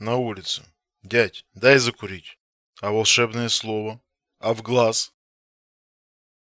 На улице. Дядь, дай закурить. А волшебное слово? А в глаз?